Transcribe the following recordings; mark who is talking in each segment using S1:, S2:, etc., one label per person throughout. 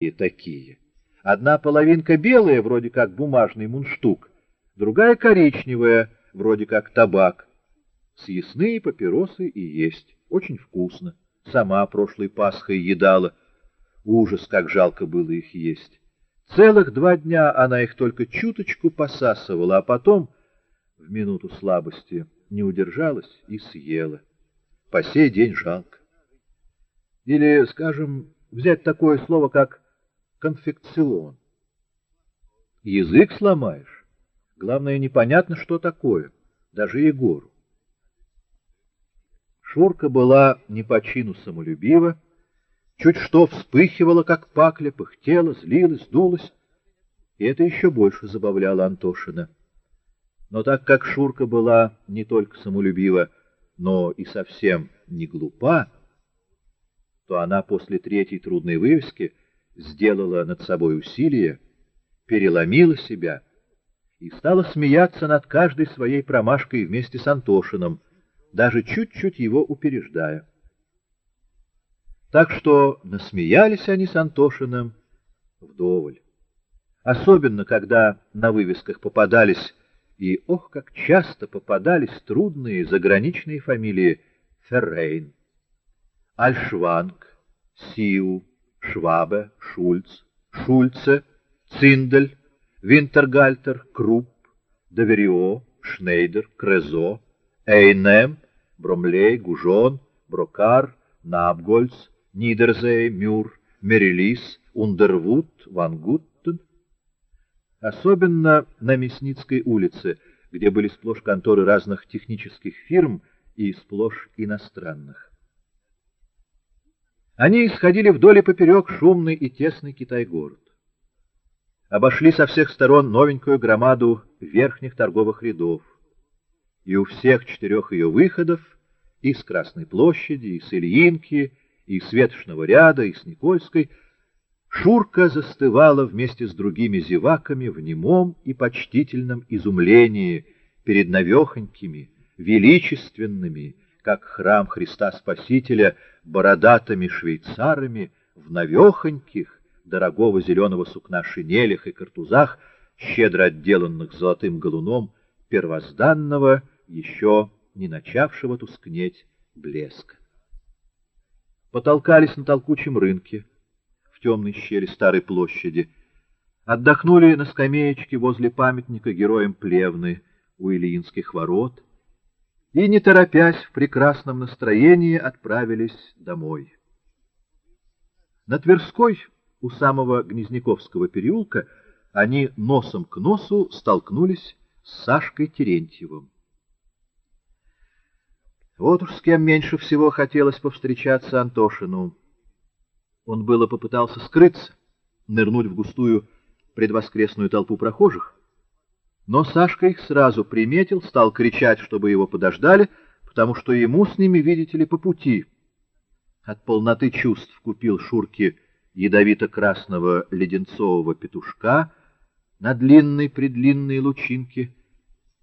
S1: и такие. Одна половинка белая, вроде как бумажный мундштук, другая коричневая, вроде как табак. Съестные папиросы и есть. Очень вкусно. Сама прошлой Пасхой едала. Ужас, как жалко было их есть. Целых два дня она их только чуточку посасывала, а потом, в минуту слабости, не удержалась и съела. По сей день жалко. Или, скажем, взять такое слово, как конфекцион. Язык сломаешь. Главное, непонятно, что такое, даже Егору. Шурка была не по чину самолюбива, чуть что вспыхивала, как пакля, пыхтела, злилась, дулась, и это еще больше забавляло Антошина. Но так как Шурка была не только самолюбива, но и совсем не глупа, то она после третьей трудной вывески сделала над собой усилие, переломила себя и стала смеяться над каждой своей промашкой вместе с Антошиным, даже чуть-чуть его упереждая. Так что насмеялись они с Антошиным вдоволь. Особенно, когда на вывесках попадались, и ох, как часто попадались трудные заграничные фамилии Феррейн, Альшванг, Сиу, Швабе, Шульц, Шульце, Циндель, Винтергальтер, Крупп, Доверио, Шнейдер, Крезо, Эйнем, Бромлей, Гужон, Брокар, Набгольц, Нидерзей, Мюр-Мерилиз, Ундервуд, Вангуттен. Особенно на Мясницкой улице, где были сплошь конторы разных технических фирм и сплошь иностранных. Они исходили вдоль и поперек шумный и тесный Китай-город. Обошли со всех сторон новенькую громаду верхних торговых рядов. И у всех четырех ее выходов, и с Красной площади, и с Ильинки, и с Ветошного ряда, и с Никольской, Шурка застывала вместе с другими зеваками в немом и почтительном изумлении перед навехонькими, величественными, как храм Христа Спасителя, бородатыми швейцарами в навехоньких, дорогого зеленого сукна шинелях и картузах, щедро отделанных золотым галуном, первозданного, еще не начавшего тускнеть блеска. Потолкались на толкучем рынке, в темной щели старой площади, отдохнули на скамеечке возле памятника героям Плевны у Ильинских ворот — и, не торопясь, в прекрасном настроении отправились домой. На Тверской, у самого Гнезняковского переулка, они носом к носу столкнулись с Сашкой Терентьевым. Вот уж с кем меньше всего хотелось повстречаться Антошину. Он было попытался скрыться, нырнуть в густую предвоскресную толпу прохожих, но Сашка их сразу приметил, стал кричать, чтобы его подождали, потому что ему с ними, видите ли, по пути. От полноты чувств купил Шурке ядовито-красного леденцового петушка на длинной-предлинной лучинке,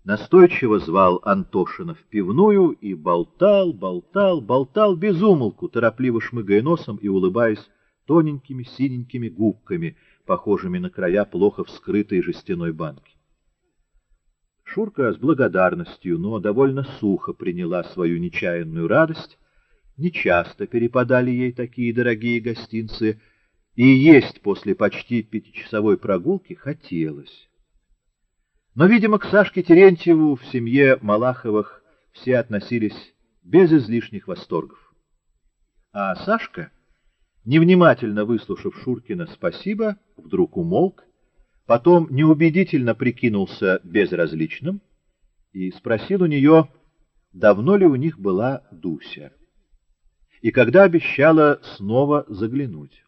S1: настойчиво звал Антошина в пивную и болтал, болтал, болтал без умолку, торопливо шмыгая носом и улыбаясь тоненькими синенькими губками, похожими на края плохо вскрытой жестяной банки. Шурка с благодарностью, но довольно сухо приняла свою нечаянную радость. Нечасто перепадали ей такие дорогие гостинцы, и есть после почти пятичасовой прогулки хотелось. Но, видимо, к Сашке Терентьеву в семье Малаховых все относились без излишних восторгов. А Сашка, невнимательно выслушав Шуркина «спасибо», вдруг умолк потом неубедительно прикинулся безразличным и спросил у нее, давно ли у них была Дуся, и когда обещала снова заглянуть.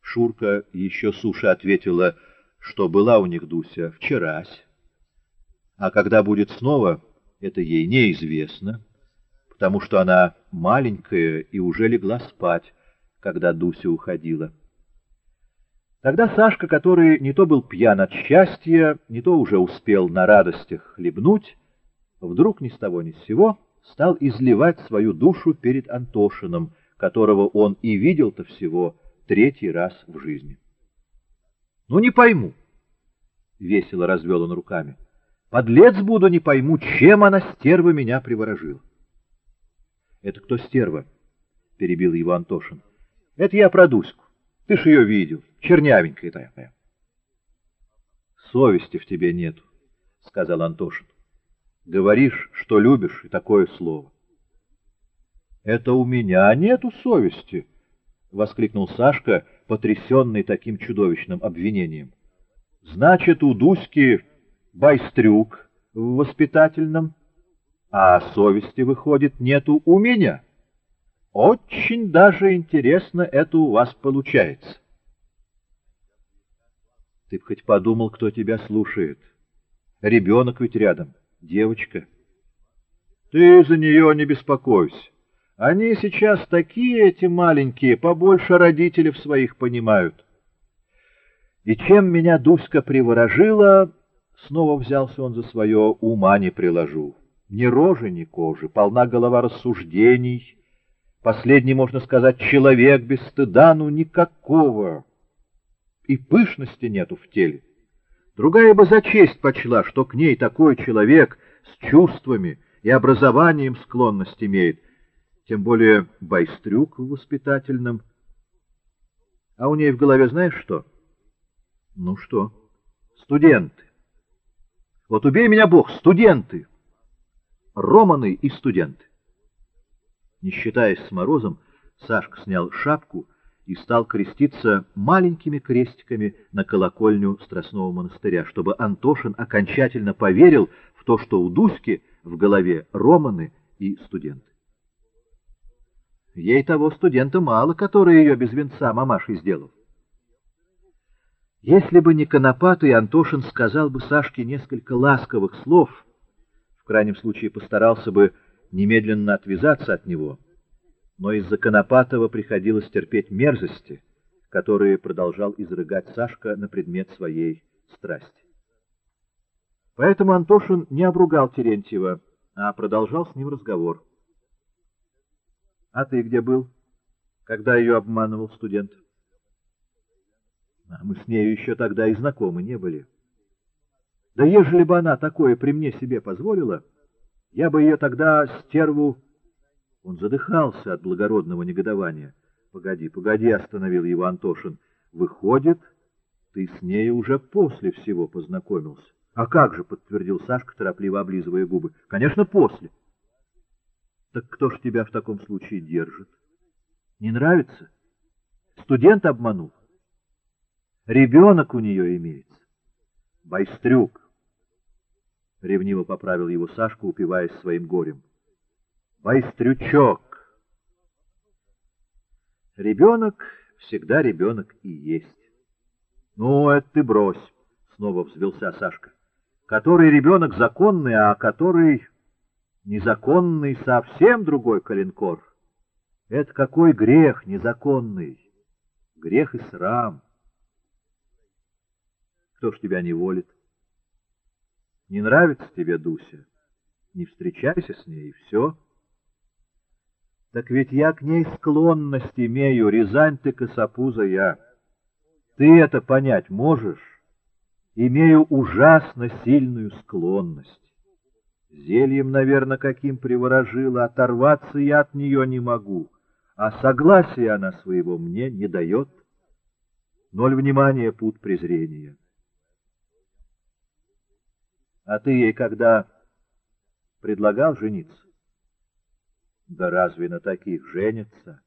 S1: Шурка еще суше ответила, что была у них Дуся вчерась, а когда будет снова, это ей неизвестно, потому что она маленькая и уже легла спать, когда Дуся уходила. Тогда Сашка, который не то был пьян от счастья, не то уже успел на радостях хлебнуть, вдруг ни с того ни с сего стал изливать свою душу перед Антошиным, которого он и видел-то всего третий раз в жизни. Ну, не пойму. Весело развел он руками. Подлец буду, не пойму, чем она, стерва, меня приворожила. Это кто стерва? Перебил его Антошин. Это я про Дуську. Ты ж ее видел, чернявенькая такая. Совести в тебе нету, сказал Антошин. Говоришь, что любишь, и такое слово. Это у меня нету совести, воскликнул Сашка, потрясенный таким чудовищным обвинением. Значит, у Дуськи байстрюк в воспитательном, а совести, выходит, нету у меня. Очень даже интересно это у вас получается. Ты б хоть подумал, кто тебя слушает. Ребенок ведь рядом, девочка. Ты за нее не беспокойся. Они сейчас такие эти маленькие, побольше родителей своих понимают. И чем меня Дуська приворожила, снова взялся он за свое, ума не приложу. Ни рожи, ни кожи, полна голова рассуждений, Последний, можно сказать, человек без стыда, ну никакого. И пышности нету в теле. Другая бы за честь почла, что к ней такой человек с чувствами и образованием склонность имеет, тем более байстрюк в воспитательном. А у ней в голове знаешь что? Ну что? Студенты. Вот убей меня Бог, студенты. Романы и студенты. Не считаясь с морозом, Сашка снял шапку и стал креститься маленькими крестиками на колокольню Страстного монастыря, чтобы Антошин окончательно поверил в то, что у Дуськи в голове романы и студенты. Ей того студента мало, который ее без венца мамашей сделал. Если бы не Конопатый, Антошин сказал бы Сашке несколько ласковых слов, в крайнем случае постарался бы немедленно отвязаться от него, но из-за Конопатова приходилось терпеть мерзости, которые продолжал изрыгать Сашка на предмет своей страсти. Поэтому Антошин не обругал Терентьева, а продолжал с ним разговор. — А ты где был, когда ее обманывал студент? А мы с нею еще тогда и знакомы не были. Да ежели бы она такое при мне себе позволила... Я бы ее тогда, стерву... Он задыхался от благородного негодования. — Погоди, погоди, — остановил его Антошин. — Выходит, ты с ней уже после всего познакомился. — А как же, — подтвердил Сашка, торопливо облизывая губы. — Конечно, после. — Так кто ж тебя в таком случае держит? Не нравится? Студент обманул. Ребенок у нее имеется. Байстрюк. — ревниво поправил его Сашка, упиваясь своим горем. «Байстрючок!» Ребенок всегда ребенок и есть. «Ну, это ты брось!» — снова взвелся Сашка. «Который ребенок законный, а который незаконный совсем другой коленкор. Это какой грех незаконный! Грех и срам! Кто ж тебя не волит?» Не нравится тебе Дуся? Не встречайся с ней, и все. Так ведь я к ней склонность имею, Рязань ты косопуза я. Ты это понять можешь? Имею ужасно сильную склонность. Зельем, наверное, каким приворожила, оторваться я от нее не могу, а согласия она своего мне не дает. Ноль внимания, путь презрения. А ты ей когда предлагал жениться? Да разве на таких женятся?